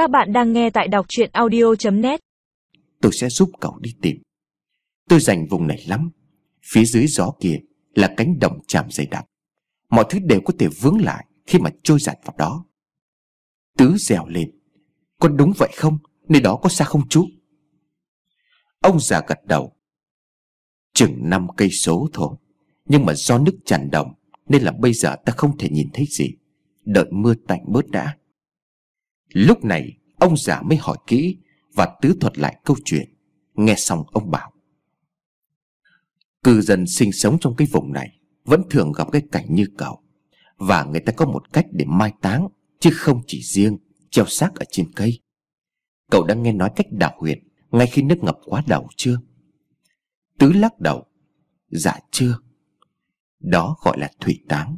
Các bạn đang nghe tại đọc chuyện audio.net Tôi sẽ giúp cậu đi tìm. Tôi dành vùng này lắm. Phía dưới gió kia là cánh đồng chạm dày đặc. Mọi thứ đều có thể vướng lại Khi mà trôi giặt vào đó. Tứ dèo lên. Có đúng vậy không? Nơi đó có xa không chú? Ông già gật đầu. Chừng năm cây số thôi. Nhưng mà do nước tràn đồng, Nên là bây giờ ta không thể nhìn thấy gì. Đợi mưa tạnh bớt đã. Lúc này, ông già mới hỏi kỹ Và tứ thuật lại câu chuyện. Nghe xong, ông bảo, Cư dân sinh sống trong cái vùng này Vẫn thường gặp cái cảnh như cậu, Và người ta có một cách để mai táng, Chứ không chỉ riêng Treo xác ở trên cây. Cậu đã nghe nói cách đào huyệt Ngay khi nước ngập quá đầu chưa? Tứ lắc đầu Dạ chưa. Đó gọi là thủy táng,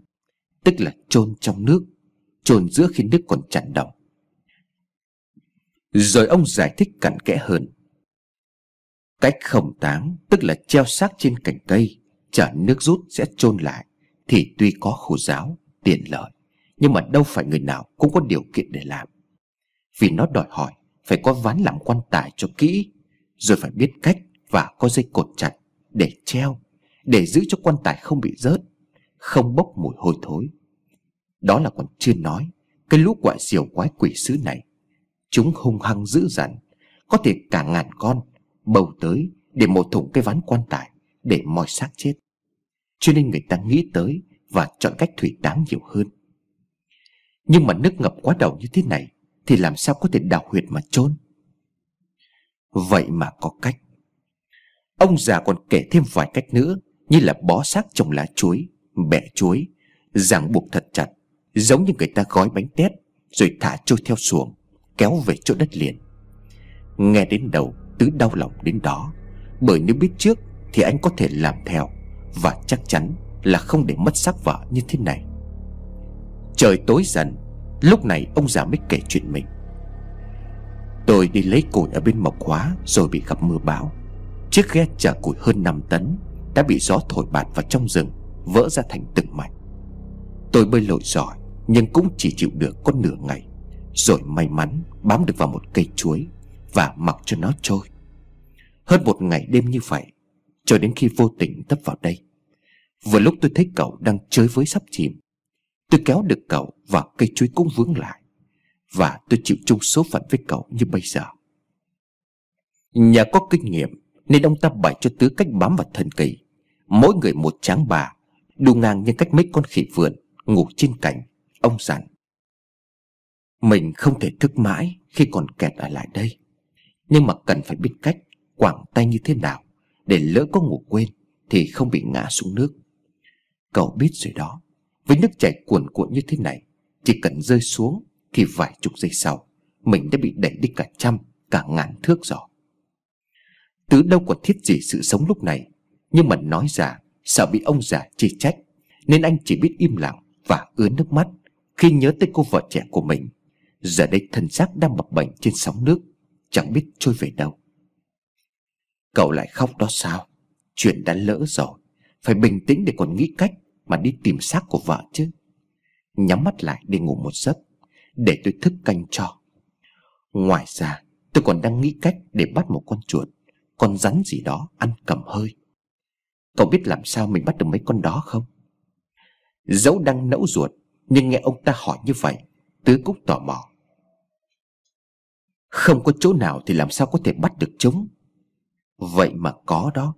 Tức là chôn trong nước, chôn giữa khi nước còn chặn đồng. Rồi ông giải thích cặn kẽ hơn. Cách khổng táng Tức là treo xác trên cành cây Chở nước rút sẽ chôn lại Thì tuy có khổ giáo, tiện lợi Nhưng mà đâu phải người nào cũng có điều kiện để làm. Vì nó đòi hỏi Phải có ván làm quan tài cho kỹ Rồi phải biết cách và có dây cột chặt Để treo Để giữ cho quan tài không bị rớt Không bốc mùi hôi thối. Đó là còn chưa nói Cái lũ quạ diều quái quỷ sứ này Chúng hung hăng dữ dằn, Có thể cả ngàn con Bầu tới để một thủng cái ván quan tài Để moi xác chết. Cho nên người ta nghĩ tới Và chọn cách thủy táng nhiều hơn. Nhưng mà nước ngập quá đầu như thế này Thì làm sao có thể đào huyệt mà chôn? Vậy mà có cách. Ông già còn kể thêm vài cách nữa Như là bó xác trong lá chuối Bẻ chuối, Ràng buộc thật chặt, Giống như người ta gói bánh tét Rồi thả trôi theo xuồng. Kéo về chỗ đất liền. Nghe đến đầu, Tứ đau lòng đến đó, Bởi nếu biết trước Thì anh có thể làm theo, Và chắc chắn là không để mất xác vợ như thế này. Trời tối dần, Lúc này ông già mới kể chuyện mình. Tôi đi lấy củi ở bên mộc hóa Rồi bị gặp mưa bão. Chiếc ghe chở củi hơn 5 tấn Đã bị gió thổi bạt vào trong rừng, Vỡ ra thành từng mảnh. Tôi bơi lội giỏi, Nhưng cũng chỉ chịu được có nửa ngày. Rồi may mắn bám được vào một cây chuối Và mặc cho nó trôi. Hơn một ngày đêm như vậy, Cho đến khi vô tình tấp vào đây, Vừa lúc tôi thấy cậu đang chơi với sắp chìm, Tôi kéo được cậu và cây chuối cũng vướng lại Và tôi chịu chung số phận với cậu như bây giờ. Nhà có kinh nghiệm Nên ông ta bày cho tứ cách bám vào thần kỳ Mỗi người một tráng bà, Đu ngang như cách mấy con khỉ vườn Ngủ trên cành, Ông dặn. Mình không thể thức mãi Khi còn kẹt ở lại đây. Nhưng mà cần phải biết cách Quảng tay như thế nào Để lỡ có ngủ quên Thì không bị ngã xuống nước. Cậu biết rồi đó, Với nước chảy cuồn cuộn như thế này, Chỉ cần rơi xuống Thì vài chục giây sau, Mình đã bị đẩy đi cả trăm, Cả ngàn thước rồi. Tứ đâu còn thiết gì sự sống lúc này, Nhưng mà nói ra, Sợ bị ông già chê trách, Nên anh chỉ biết im lặng và ướn nước mắt Khi nhớ tới cô vợ trẻ của mình. Giờ đây thân xác đang bập bệnh trên sóng nước, Chẳng biết trôi về đâu. Cậu lại khóc đó sao? Chuyện đã lỡ rồi, Phải bình tĩnh để còn nghĩ cách Mà đi tìm xác của vợ chứ. Nhắm mắt lại để ngủ một giấc, Để tôi thức canh cho. Ngoài ra, tôi còn đang nghĩ cách Để bắt một con chuột, Con rắn gì đó ăn cầm hơi. Cậu biết làm sao mình bắt được mấy con đó không? Dẫu đang nẫu ruột, Nhưng nghe ông ta hỏi như vậy, Tứ cũng tò mò. Không có chỗ nào thì làm sao có thể bắt được chúng? Vậy mà có đó.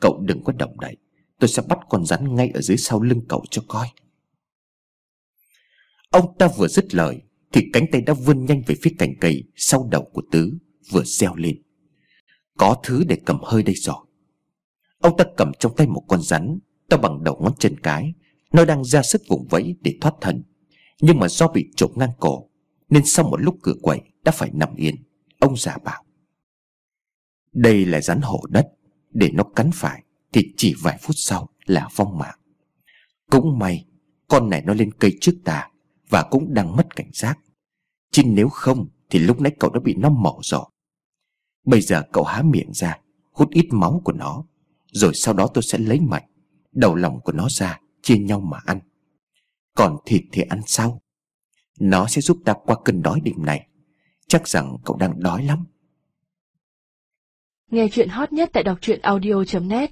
Cậu đừng có động đậy. Tôi sẽ bắt con rắn ngay ở dưới sau lưng cậu cho coi. Ông ta vừa dứt lời, Thì cánh tay đã vươn nhanh về phía cành cây Sau đầu của Tứ, Vừa reo lên. Có thứ để cầm hơi đây rồi. Ông ta cầm trong tay một con rắn, To bằng đầu ngón chân cái. Nó đang ra sức vùng vẫy để thoát thân. Nhưng mà do bị trộm ngang cổ nên sau một lúc cửa quậy đã phải nằm yên. Ông già bảo, Đây là rắn hổ đất, Để nó cắn phải Thì chỉ vài phút sau là vong mạng. Cũng may, Con này nó lên cây trước ta Và cũng đang mất cảnh giác. Chứ nếu không Thì lúc nãy cậu đã bị nó mổ rồi. Bây giờ cậu há miệng ra, Hút ít máu của nó, Rồi sau đó tôi sẽ lấy mạch, Đầu lòng của nó ra, Chia nhau mà ăn. Còn thịt thì ăn sau. Nó sẽ giúp ta qua cơn đói đêm này Chắc rằng cậu đang đói lắm. Nghe chuyện hot nhất tại đọc truyện audio.net